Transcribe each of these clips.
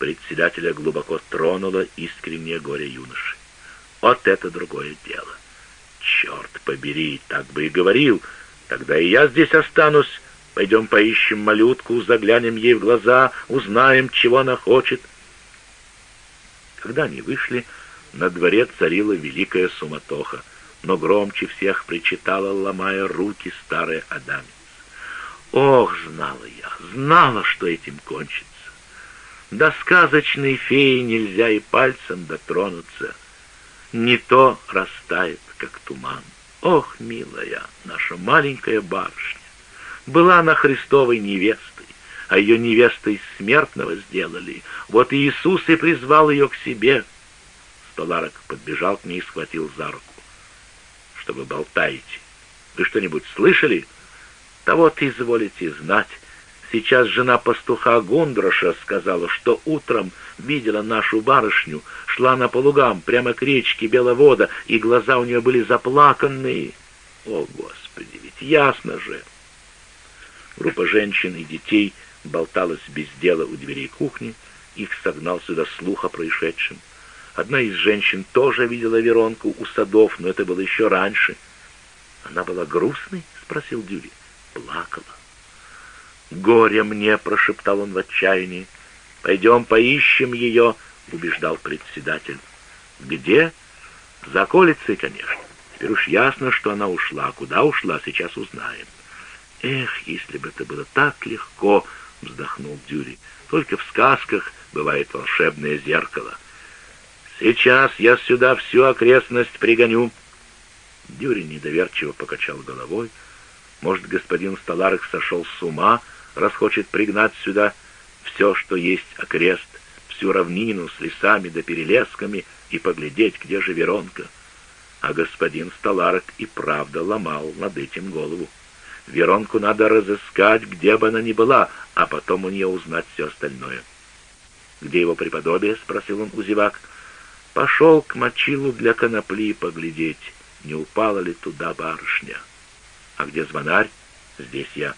Председателя глубоко тронуло искреннее горе юноши. Вот это другое дело. Черт побери, так бы и говорил. Тогда и я здесь останусь. Пойдем поищем малютку, заглянем ей в глаза, узнаем, чего она хочет. Когда они вышли, на дворе царила великая суматоха, но громче всех причитала, ломая руки, старая Адамец. Ох, знала я, знала, что этим кончится. До сказочной феи нельзя и пальцем дотронуться. Не то растает, как туман. Ох, милая, наша маленькая барышня, была она Христовой невестой, а ее невестой смертного сделали. Вот Иисус и призвал ее к себе. Столарок подбежал к ней и схватил за руку. Что вы болтаете? Вы что-нибудь слышали? Вот изволите знать, Сейчас жена пастуха Гундроша сказала, что утром видела нашу барышню, шла на полугам прямо к речке Беловода, и глаза у нее были заплаканные. О, Господи, ведь ясно же! Группа женщин и детей болталась без дела у дверей кухни, их согнал сюда слух о происшедшем. Одна из женщин тоже видела Веронку у садов, но это было еще раньше. «Она была грустной?» — спросил Дюри. «Плакала». «Горе мне!» — прошептал он в отчаянии. «Пойдем поищем ее», — убеждал председатель. «Где?» «За околицей, конечно. Теперь уж ясно, что она ушла. Куда ушла, сейчас узнаем». «Эх, если бы это было так легко!» — вздохнул Дюри. «Только в сказках бывает волшебное зеркало. Сейчас я сюда всю окрестность пригоню». Дюри недоверчиво покачал головой. «Может, господин Столарок сошел с ума?» Раз хочет пригнать сюда все, что есть окрест, всю равнину с лесами да перелесками и поглядеть, где же Веронка. А господин Столарок и правда ломал над этим голову. Веронку надо разыскать, где бы она ни была, а потом у нее узнать все остальное. «Где его преподобие?» — спросил он у зевак. «Пошел к мочилу для конопли поглядеть, не упала ли туда барышня». «А где звонарь?» «Здесь я».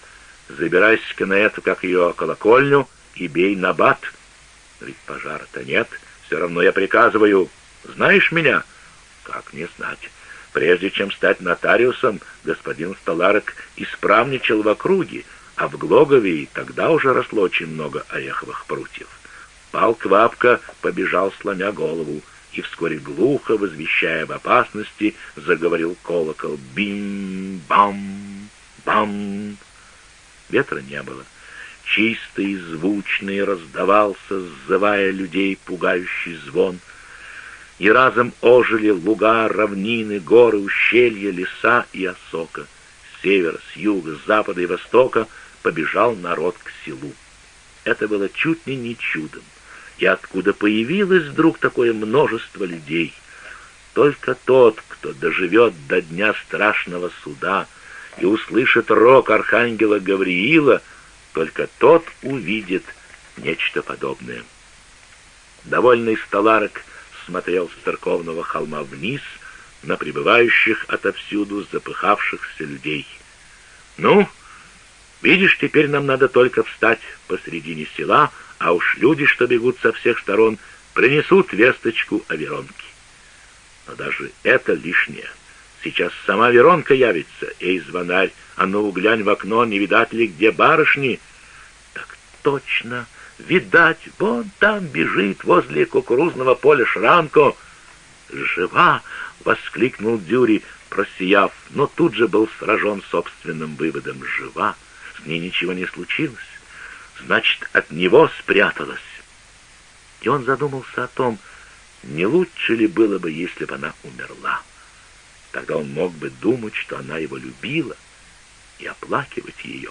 Забирайся-ка на эту, как ее, колокольню, и бей на бат. Ведь пожара-то нет, все равно я приказываю. Знаешь меня? Как не знать? Прежде чем стать нотариусом, господин Столарок исправничал в округе, а в Глогове и тогда уже росло очень много ореховых прутьев. Пал Квапка побежал, сломя голову, и вскоре глухо, возвещая об опасности, заговорил колокол «Бим-бам! Бам!» Ветра не было. Чистый и звучный раздавался, сзывая людей пугающий звон. И разом ожили луга, равнины, горы, ущелья, леса и осока. С севера, с юга, с запада и востока побежал народ к селу. Это было чуть ли не чудом. И откуда появилось вдруг такое множество людей? Только тот, кто доживет до дня страшного суда — и услышит рок архангела Гавриила, только тот увидит нечто подобное. Довольный столарок смотрел с церковного холма вниз на прибывающих отовсюду запыхавшихся людей. «Ну, видишь, теперь нам надо только встать посредине села, а уж люди, что бегут со всех сторон, принесут весточку о Веронке. Но даже это лишнее». Сейчас сама Веронка явится. Эй, звонарь, а ну глянь в окно, не видать ли где барышни? Так точно, видать, вон там бежит возле кукурузного поля Шрамко. Жива! — воскликнул Дюри, просияв, но тут же был сражен собственным выводом. Жива! С ней ничего не случилось. Значит, от него спряталась. И он задумался о том, не лучше ли было бы, если бы она умерла. Тогда он мог бы думать, что она его любила, и оплакивать ее.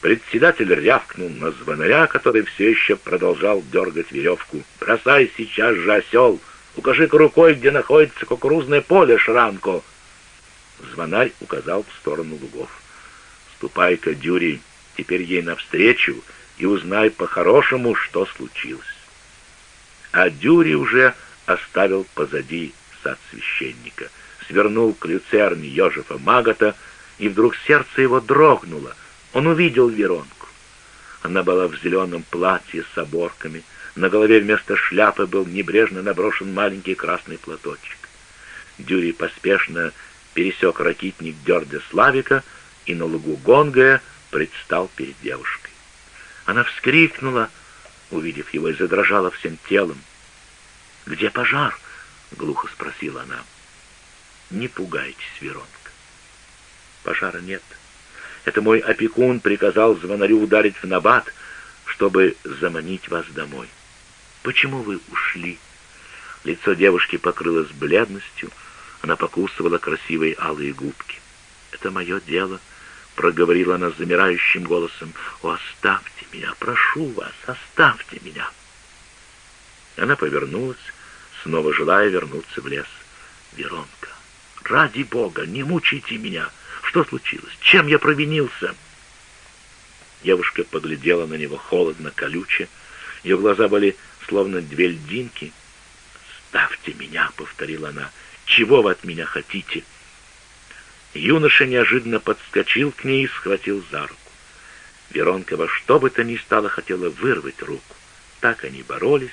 Председатель рявкнул на звонаря, который все еще продолжал дергать веревку. «Бросай сейчас же, осел! Укажи-ка рукой, где находится кукурузное поле, Шранко!» Звонарь указал в сторону лугов. «Ступай-ка, Дюри, теперь ей навстречу и узнай по-хорошему, что случилось». А Дюри уже оставил позади сад священника — свернул к люцерне Ежефа Магота, и вдруг сердце его дрогнуло. Он увидел Веронку. Она была в зеленом платье с оборками. На голове вместо шляпы был небрежно наброшен маленький красный платочек. Дюри поспешно пересек ракитник Дердя Славика и на лугу Гонгая предстал перед девушкой. Она вскрикнула, увидев его, и задрожала всем телом. «Где пожар?» — глухо спросила она. «Не пугайтесь, Веронка. Пожара нет. Это мой опекун приказал звонарю ударить в набат, чтобы заманить вас домой. Почему вы ушли?» Лицо девушки покрылось бледностью, она покусывала красивые алые губки. «Это мое дело», — проговорила она замирающим голосом. «О, оставьте меня, прошу вас, оставьте меня». Она повернулась, снова желая вернуться в лес. «Веронка, ради Бога, не мучайте меня! Что случилось? Чем я провинился?» Девушка поглядела на него холодно, колюче. Ее глаза были словно две льдинки. «Ставьте меня!» — повторила она. «Чего вы от меня хотите?» Юноша неожиданно подскочил к ней и схватил за руку. Веронка во что бы то ни стало хотела вырвать руку. Так они боролись,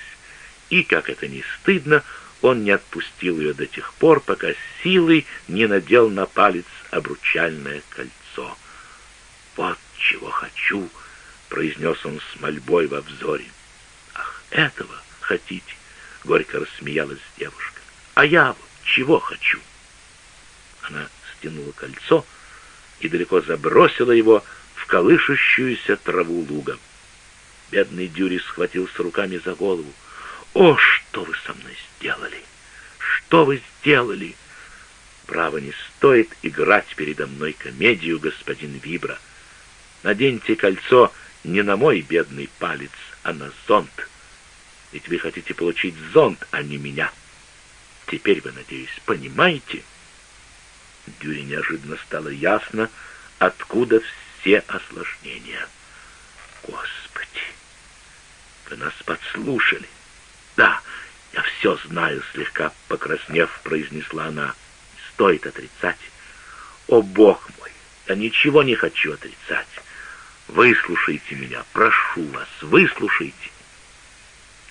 и, как это ни стыдно, он не отпустил ее до тех пор, пока силой не надел на палец обручальное кольцо. «Вот чего хочу!» — произнес он с мольбой во взоре. «Ах, этого хотите?» — горько рассмеялась девушка. «А я вот чего хочу?» Она стянула кольцо и далеко забросила его в колышущуюся траву луга. Бедный Дюри схватился руками за голову. «О, что вы со мной сделали? Что вы сделали?» «Право, не стоит играть передо мной комедию, господин Вибра. Наденьте кольцо не на мой бедный палец, а на зонт. Ведь вы хотите получить зонт, а не меня. Теперь вы, надеюсь, понимаете?» Дюре неожиданно стало ясно, откуда все осложнения. «Господи, вы нас подслушали!» «Да, я все знаю», — слегка покраснев, произнесла она. «Стоит отрицать. О, Бог мой, я ничего не хочу отрицать. Выслушайте меня, прошу вас, выслушайте».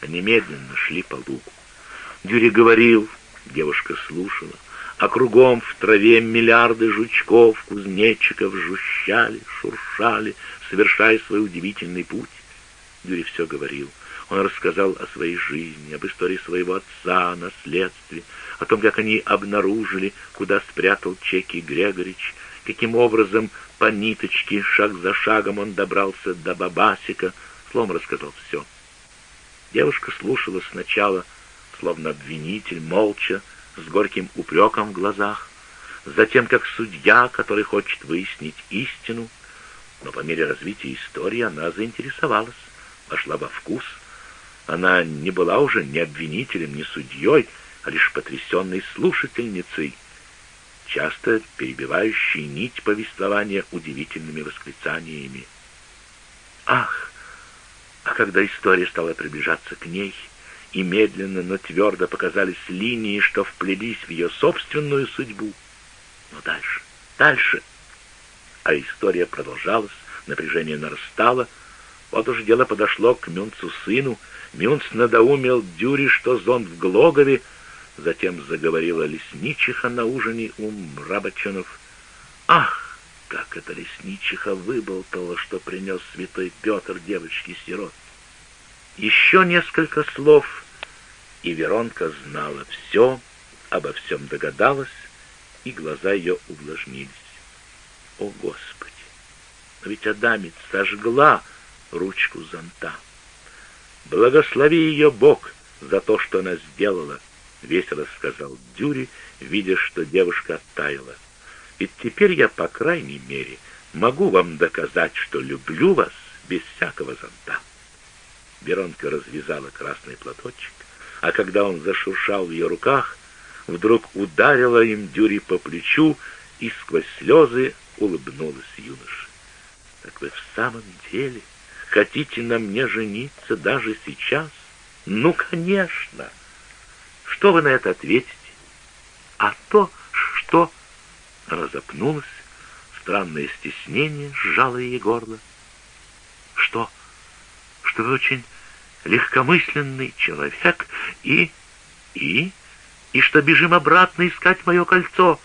Они медленно шли по лугу. Дюри говорил, девушка слушала, а кругом в траве миллиарды жучков, кузнечиков жужжали, шуршали, совершая свой удивительный путь. Дюри все говорил — он рассказал о своей жизни, об истории своего отца, о наследстве, о том, как они обнаружили, куда спрятал Чеки Грегорич, каким образом по ниточке, шаг за шагом он добрался до Бабасика, словом рассказал все. Девушка слушала сначала, словно обвинитель, молча, с горьким упреком в глазах, затем как судья, который хочет выяснить истину, но по мере развития истории она заинтересовалась, вошла во вкус — она не была уже ни обвинителем, ни судьей, а лишь потрясенной слушательницей, часто перебивающей нить повествования удивительными восклицаниями. Ах! А когда история стала приближаться к ней, и медленно, но твердо показались линии, что вплелись в ее собственную судьбу. Но дальше, дальше. А история продолжалась, напряжение нарастало. Вот уж дело подошло к Мюнцу сыну, Мюнц надоумил Дюри, что зонт в Глогове, затем заговорила лесничиха на ужине у Мрабаченов. Ах, как эта лесничиха выболтала, что принес святой Петр девочке-сирот. Еще несколько слов, и Веронка знала все, обо всем догадалась, и глаза ее увлажнились. О, Господи! Но ведь Адамец сожгла ручку зонта. «Благослови ее Бог за то, что она сделала», — весело сказал Дюри, видя, что девушка оттаяла. «Ведь теперь я, по крайней мере, могу вам доказать, что люблю вас без всякого зонта». Беронка развязала красный платочек, а когда он зашуршал в ее руках, вдруг ударила им Дюри по плечу и сквозь слезы улыбнулась юноше. «Так вы в самом деле...» Хотите на мне жениться даже сейчас? Ну, конечно. Что вы на это ответите? А то, что... Она странное стеснение сжало ей горло. Что? что вы очень легкомысленный человек и... и... и что бежим обратно искать мое кольцо.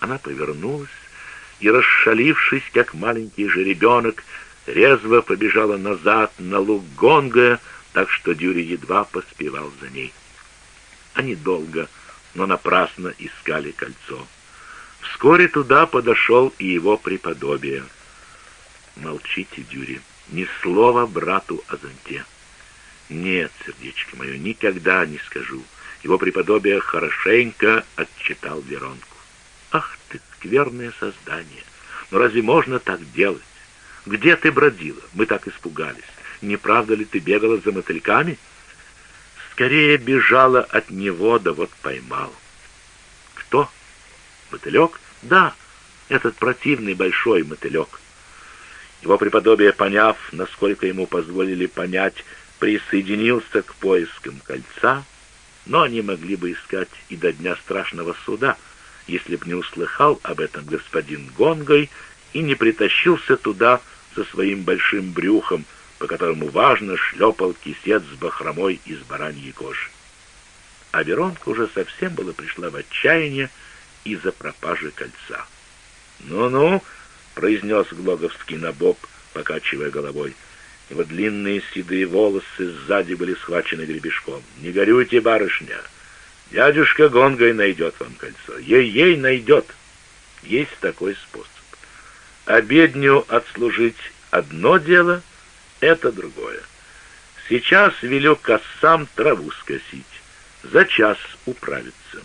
Она повернулась и, расшалившись, как маленький жеребенок, резво побежала назад на луг Гонга, так что Дюри едва поспевал за ней. Они долго, но напрасно искали кольцо. Вскоре туда подошел и его преподобие. «Молчите, Дюри, ни слова брату о зонте». «Нет, сердечко мое, никогда не скажу». Его преподобие хорошенько отчитал Веронку. «Ах ты, скверное создание! Но разве можно так делать? Где ты бродила? Мы так испугались. Не правда ли ты бегала за мотыльками?» Скорее бежала от него, да вот поймал. «Кто? Мотылек? Да, этот противный большой мотылек». Его преподобие, поняв, насколько ему позволили понять, присоединился к поискам кольца, но они могли бы искать и до дня страшного суда, если б не услыхал об этом господин Гонгой и не притащился туда со своим большим брюхом, по которому важно шлепал кисет с бахромой из бараньей кожи. А Веронка уже совсем было пришла в отчаяние из-за пропажи кольца. «Ну-ну», — произнес Глоговский набоб, покачивая головой, — его длинные седые волосы сзади были схвачены гребешком. «Не горюйте, барышня! Дядюшка Гонгой найдет вам кольцо. Ей-ей найдет. Есть такой способ. Обедню отслужить одно дело, это другое. Сейчас велю косам траву скосить. За час управиться».